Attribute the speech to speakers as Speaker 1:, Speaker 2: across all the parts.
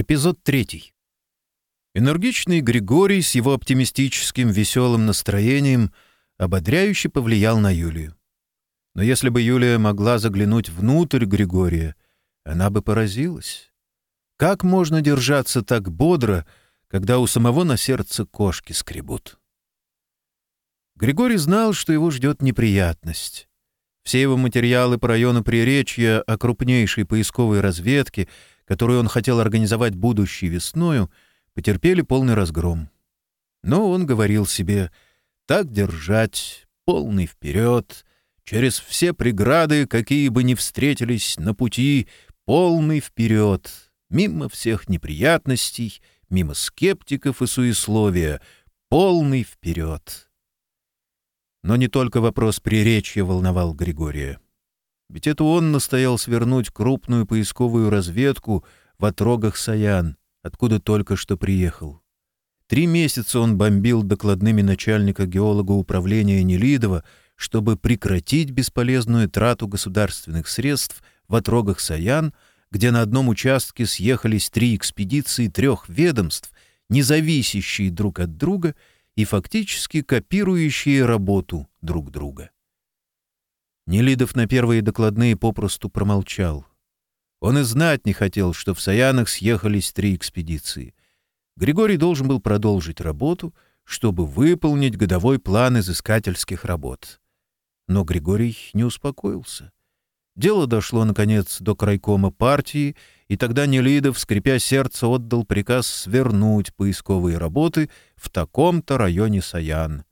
Speaker 1: Эпизод 3. Энергичный Григорий с его оптимистическим веселым настроением ободряюще повлиял на Юлию. Но если бы Юлия могла заглянуть внутрь Григория, она бы поразилась. Как можно держаться так бодро, когда у самого на сердце кошки скребут? Григорий знал, что его ждет неприятность. Все его материалы по району Приречья о крупнейшей поисковой разведке — которую он хотел организовать будущей весною, потерпели полный разгром. Но он говорил себе «так держать, полный вперед, через все преграды, какие бы ни встретились на пути, полный вперед, мимо всех неприятностей, мимо скептиков и суесловия, полный вперед». Но не только вопрос приречья волновал Григория. Ведь это он настоял свернуть крупную поисковую разведку в отрогах Саян, откуда только что приехал. Три месяца он бомбил докладными начальника геолога управления Нелидова, чтобы прекратить бесполезную трату государственных средств в отрогах Саян, где на одном участке съехались три экспедиции трех ведомств, независящие друг от друга и фактически копирующие работу друг друга. Нелидов на первые докладные попросту промолчал. Он и знать не хотел, что в Саянах съехались три экспедиции. Григорий должен был продолжить работу, чтобы выполнить годовой план изыскательских работ. Но Григорий не успокоился. Дело дошло, наконец, до крайкома партии, и тогда Нелидов, скрипя сердце, отдал приказ свернуть поисковые работы в таком-то районе Саян.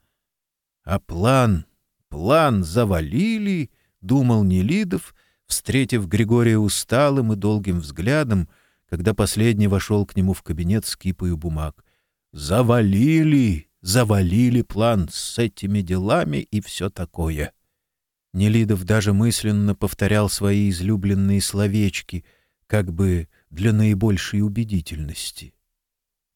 Speaker 1: А план План завалили, думал Нелидов, встретив Григория усталым и долгим взглядом, когда последний вошел к нему в кабинет с кипою бумаг. Завалили, завалили план с этими делами и все такое. Нелидов даже мысленно повторял свои излюбленные словечки, как бы для наибольшей убедительности.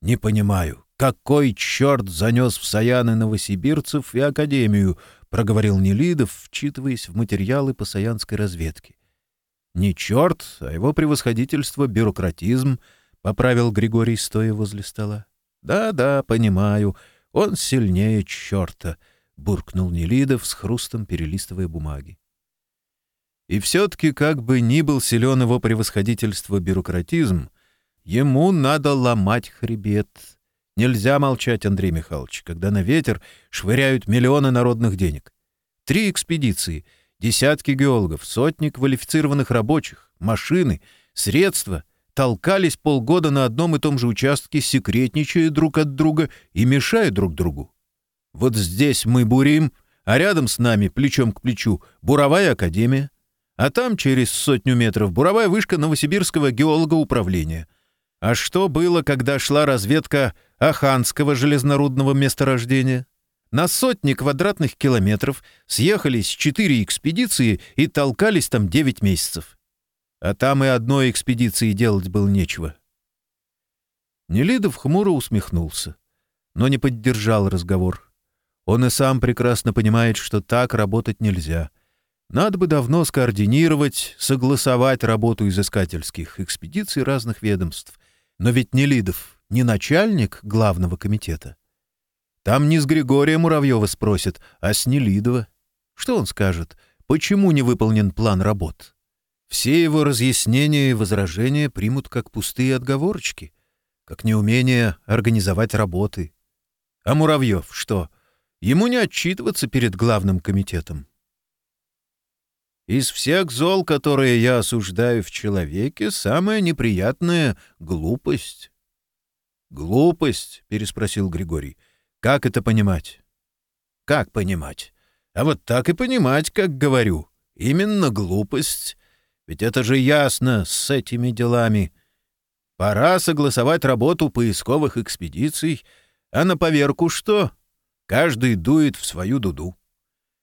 Speaker 1: «Не понимаю, какой черт занес в Саяны новосибирцев и Академию?» проговорил Нелидов, вчитываясь в материалы по саянской разведке. «Не черт, а его превосходительство — бюрократизм», — поправил Григорий, стоя возле стола. «Да-да, понимаю, он сильнее черта», — буркнул Нелидов с хрустом перелистывая бумаги. И все-таки, как бы ни был силен его превосходительство бюрократизм, ему надо ломать хребет, Нельзя молчать, Андрей Михайлович, когда на ветер швыряют миллионы народных денег. Три экспедиции, десятки геологов, сотни квалифицированных рабочих, машины, средства толкались полгода на одном и том же участке, секретничая друг от друга и мешая друг другу. Вот здесь мы бурим, а рядом с нами, плечом к плечу, буровая академия, а там через сотню метров буровая вышка Новосибирского геолога управления — а что было, когда шла разведка Аханского железнорудного месторождения? На сотни квадратных километров съехались четыре экспедиции и толкались там 9 месяцев. А там и одной экспедиции делать было нечего. Нелидов хмуро усмехнулся, но не поддержал разговор. Он и сам прекрасно понимает, что так работать нельзя. Надо бы давно скоординировать, согласовать работу изыскательских экспедиций разных ведомств, но ведь Нелидов не начальник главного комитета. Там не с Григория Муравьева спросят, а с Нелидова. Что он скажет? Почему не выполнен план работ? Все его разъяснения и возражения примут как пустые отговорочки, как неумение организовать работы. А Муравьев что? Ему не отчитываться перед главным комитетом. Из всех зол, которые я осуждаю в человеке, самая неприятная — глупость. «Глупость?» — переспросил Григорий. «Как это понимать?» «Как понимать? А вот так и понимать, как говорю. Именно глупость. Ведь это же ясно с этими делами. Пора согласовать работу поисковых экспедиций, а на поверку что? Каждый дует в свою дуду».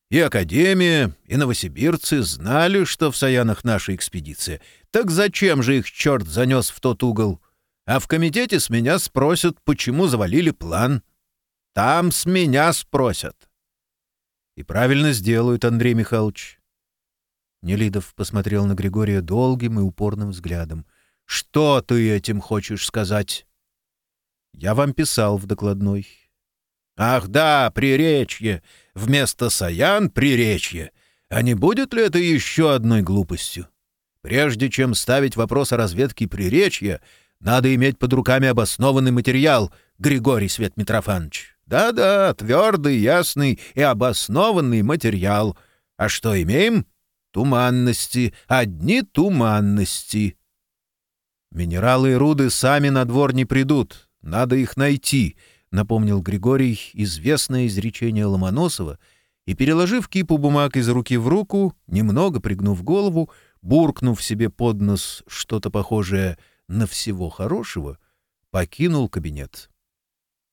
Speaker 1: И Академия, и новосибирцы знали, что в Саянах наша экспедиция. Так зачем же их черт занес в тот угол? А в комитете с меня спросят, почему завалили план. Там с меня спросят. И правильно сделают, Андрей Михайлович. Нелидов посмотрел на Григория долгим и упорным взглядом. «Что ты этим хочешь сказать?» «Я вам писал в докладной. Ах да, приречье! Вместо Саян — приречье! А не будет ли это еще одной глупостью? Прежде чем ставить вопрос о разведке приречья, надо иметь под руками обоснованный материал, Григорий Свет Митрофанович. Да-да, твердый, ясный и обоснованный материал. А что имеем? Туманности. Одни туманности. Минералы и руды сами на двор не придут. Надо их найти —— напомнил Григорий известное изречение Ломоносова и, переложив кипу бумаг из руки в руку, немного пригнув голову, буркнув себе под нос что-то похожее на «всего хорошего», покинул кабинет.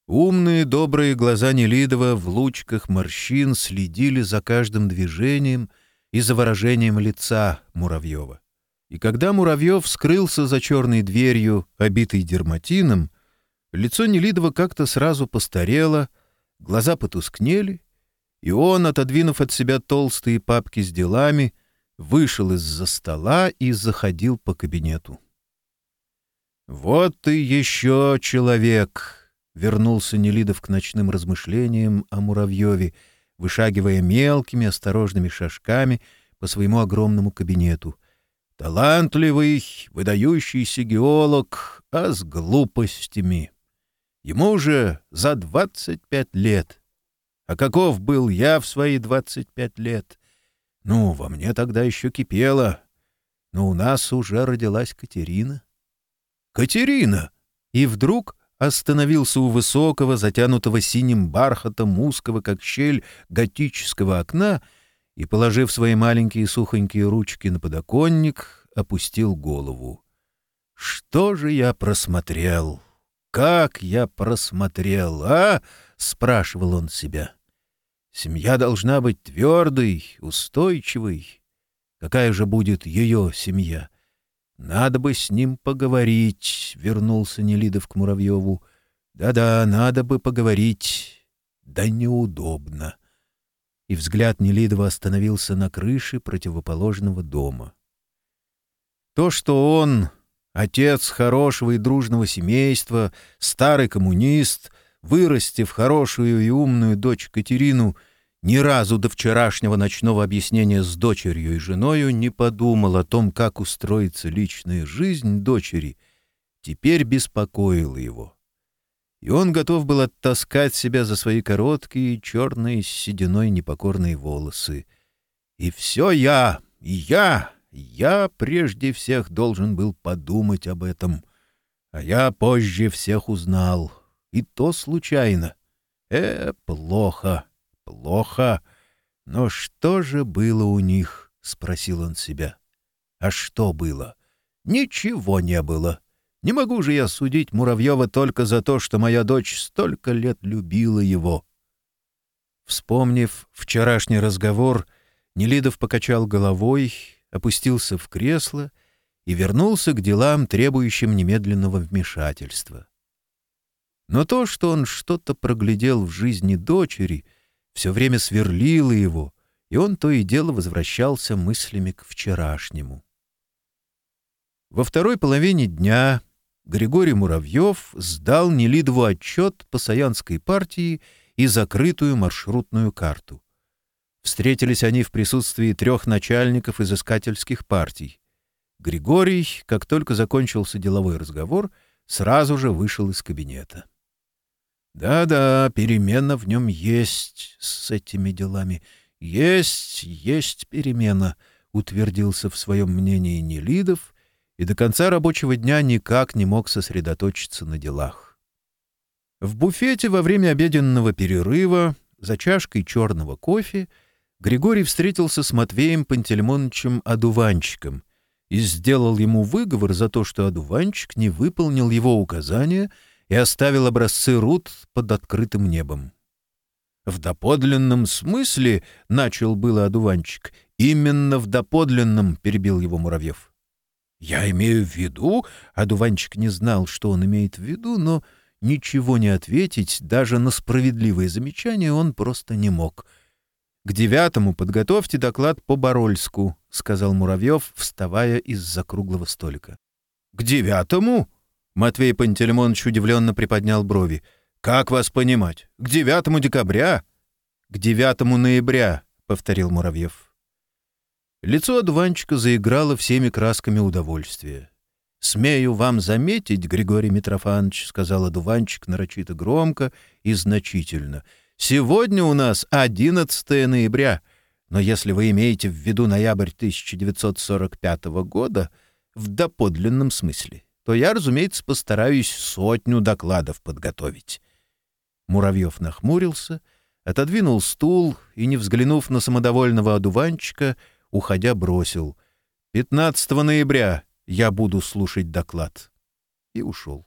Speaker 1: Умные, добрые глаза Нелидова в лучках морщин следили за каждым движением и за выражением лица Муравьева. И когда Муравьев скрылся за черной дверью, обитой дерматином, Лицо Нелидова как-то сразу постарело, глаза потускнели, и он, отодвинув от себя толстые папки с делами, вышел из-за стола и заходил по кабинету. «Вот ты еще человек!» — вернулся Нелидов к ночным размышлениям о Муравьеве, вышагивая мелкими осторожными шажками по своему огромному кабинету — Талантливый, выдающийся геолог, а с глупостями. Ему уже за 25 лет. А каков был я в свои 25 лет? Ну, во мне тогда еще кипело. Но у нас уже родилась Катерина. Катерина! И вдруг остановился у высокого, затянутого синим бархатом, узкого, как щель, готического окна и, положив свои маленькие сухонькие ручки на подоконник, опустил голову. «Что же я просмотрел?» как я просмотрел, а?» — спрашивал он себя. «Семья должна быть твердой, устойчивой. Какая же будет ее семья? Надо бы с ним поговорить», — вернулся Нелидов к Муравьеву. «Да-да, надо бы поговорить. Да неудобно». И взгляд Нелидова остановился на крыше противоположного дома. То, что он Отец хорошего и дружного семейства, старый коммунист, вырастив хорошую и умную дочь Катерину, ни разу до вчерашнего ночного объяснения с дочерью и женою не подумал о том, как устроится личная жизнь дочери, теперь беспокоил его. И он готов был оттаскать себя за свои короткие, черные, с сединой непокорные волосы. «И все я! И я!» я прежде всех должен был подумать об этом. А я позже всех узнал. И то случайно. Э, плохо, плохо. Но что же было у них? — спросил он себя. А что было? Ничего не было. Не могу же я судить Муравьева только за то, что моя дочь столько лет любила его. Вспомнив вчерашний разговор, Нелидов покачал головой опустился в кресло и вернулся к делам, требующим немедленного вмешательства. Но то, что он что-то проглядел в жизни дочери, все время сверлило его, и он то и дело возвращался мыслями к вчерашнему. Во второй половине дня Григорий Муравьев сдал Нелидову отчет по Саянской партии и закрытую маршрутную карту. Встретились они в присутствии трех начальников изыскательских партий. Григорий, как только закончился деловой разговор, сразу же вышел из кабинета. «Да-да, перемена в нем есть с этими делами. Есть, есть перемена», — утвердился в своем мнении Нелидов и до конца рабочего дня никак не мог сосредоточиться на делах. В буфете во время обеденного перерыва за чашкой черного кофе — Григорий встретился с Матвеем Пантельмоновичем Адуванчиком и сделал ему выговор за то, что Адуванчик не выполнил его указания и оставил образцы руд под открытым небом. «В доподлинном смысле», — начал было Адуванчик, — «именно в доподлинном», — перебил его Муравьев. «Я имею в виду...» — Адуванчик не знал, что он имеет в виду, но ничего не ответить, даже на справедливые замечания он просто не мог — «К девятому подготовьте доклад по Борольску», — сказал Муравьев, вставая из-за круглого столика. «К девятому?» — Матвей Пантельмонович удивленно приподнял брови. «Как вас понимать? К девятому декабря?» «К девятому ноября», — повторил Муравьев. Лицо одуванчика заиграло всеми красками удовольствия. «Смею вам заметить, Григорий Митрофанович», — сказал одуванчик нарочито громко и значительно — Сегодня у нас 11 ноября, но если вы имеете в виду ноябрь 1945 года в доподлинном смысле, то я, разумеется, постараюсь сотню докладов подготовить». Муравьев нахмурился, отодвинул стул и, не взглянув на самодовольного одуванчика, уходя, бросил. «15 ноября я буду слушать доклад». И ушел.